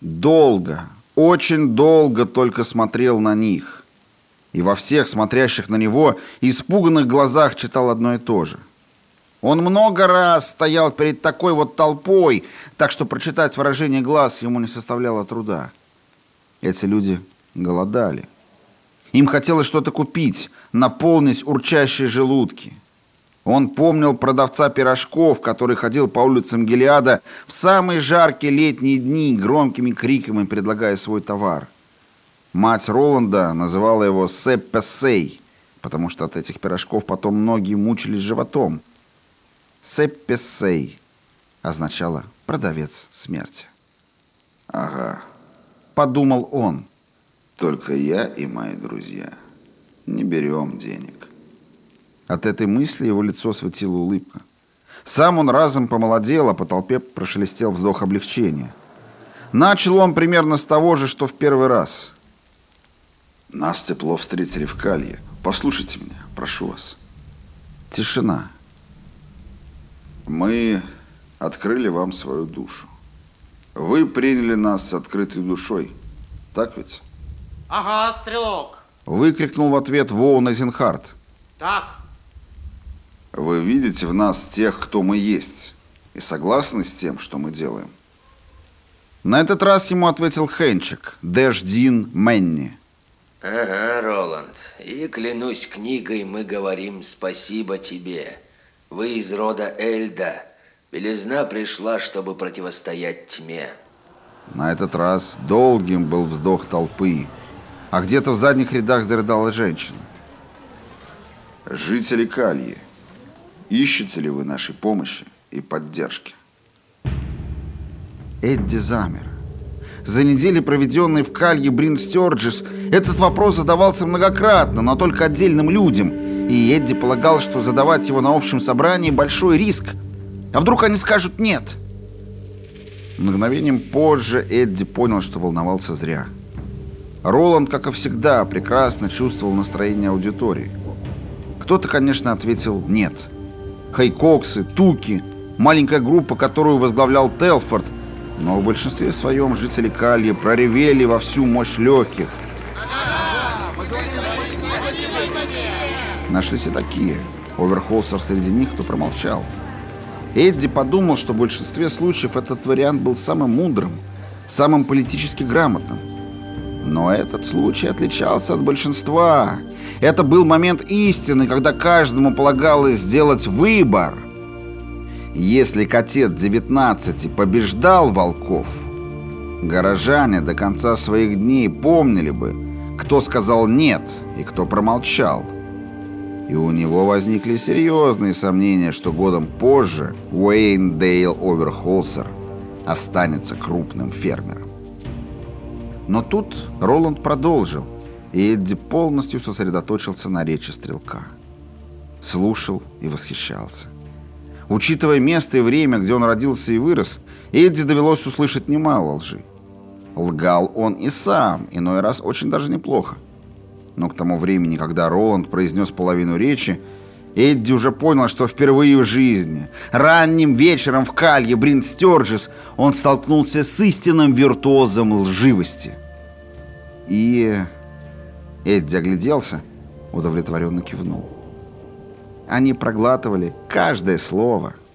Долго, очень долго только смотрел на них. И во всех смотрящих на него испуганных глазах читал одно и то же. Он много раз стоял перед такой вот толпой, так что прочитать выражение глаз ему не составляло труда. Эти люди голодали. Им хотелось что-то купить, наполнить урчащие желудки. Он помнил продавца пирожков, который ходил по улицам Гелиада в самые жаркие летние дни громкими криками предлагая свой товар. Мать Роланда называла его Сеппесей, потому что от этих пирожков потом многие мучились животом. Сеппесей означало «продавец смерти». «Ага», — подумал он. «Только я и мои друзья не берем денег». От этой мысли его лицо светила улыбка. Сам он разом помолодел, а по толпе прошелестел вздох облегчения. Начал он примерно с того же, что в первый раз. «Нас тепло встретили в Калье. Послушайте меня, прошу вас». Тишина. Мы открыли вам свою душу. Вы приняли нас с открытой душой. Так ведь? Ага, стрелок. Выкрикнул в ответ Воун Эзенхарт. Так. Вы видите в нас тех, кто мы есть, и согласны с тем, что мы делаем. На этот раз ему ответил Хенчик, Дэшдин Менни. Ага, Роланд, и клянусь книгой, мы говорим спасибо тебе. Вы из рода Эльда. Белизна пришла, чтобы противостоять тьме. На этот раз долгим был вздох толпы, а где-то в задних рядах зарыдала женщина. Жители Кальи, ищете ли вы нашей помощи и поддержки? Эдди замер. За недели, проведенные в Калье Брин Стёрджис, этот вопрос задавался многократно, но только отдельным людям – и Эдди полагал, что задавать его на общем собрании большой риск. А вдруг они скажут «нет»? Мгновением позже Эдди понял, что волновался зря. Роланд, как и всегда, прекрасно чувствовал настроение аудитории. Кто-то, конечно, ответил «нет». Хайкоксы, Туки, маленькая группа, которую возглавлял Телфорд, но в большинстве своем жители Кальи проревели во всю мощь легких – Нашлись и такие. Оверхолсер среди них, кто промолчал. Эдди подумал, что в большинстве случаев этот вариант был самым мудрым, самым политически грамотным. Но этот случай отличался от большинства. Это был момент истины, когда каждому полагалось сделать выбор. Если котет 19 побеждал волков, горожане до конца своих дней помнили бы, кто сказал «нет» и кто промолчал – и у него возникли серьезные сомнения, что годом позже Уэйн Дейл Оверхолсер останется крупным фермером. Но тут Роланд продолжил, и Эдди полностью сосредоточился на речи стрелка. Слушал и восхищался. Учитывая место и время, где он родился и вырос, Эдди довелось услышать немало лжи. Лгал он и сам, иной раз очень даже неплохо. Но к тому времени, когда Роланд произнес половину речи, Эдди уже понял, что впервые в жизни, ранним вечером в калье Брин Стерджис, он столкнулся с истинным виртуозом лживости. И Эдди огляделся, удовлетворенно кивнул. Они проглатывали каждое слово –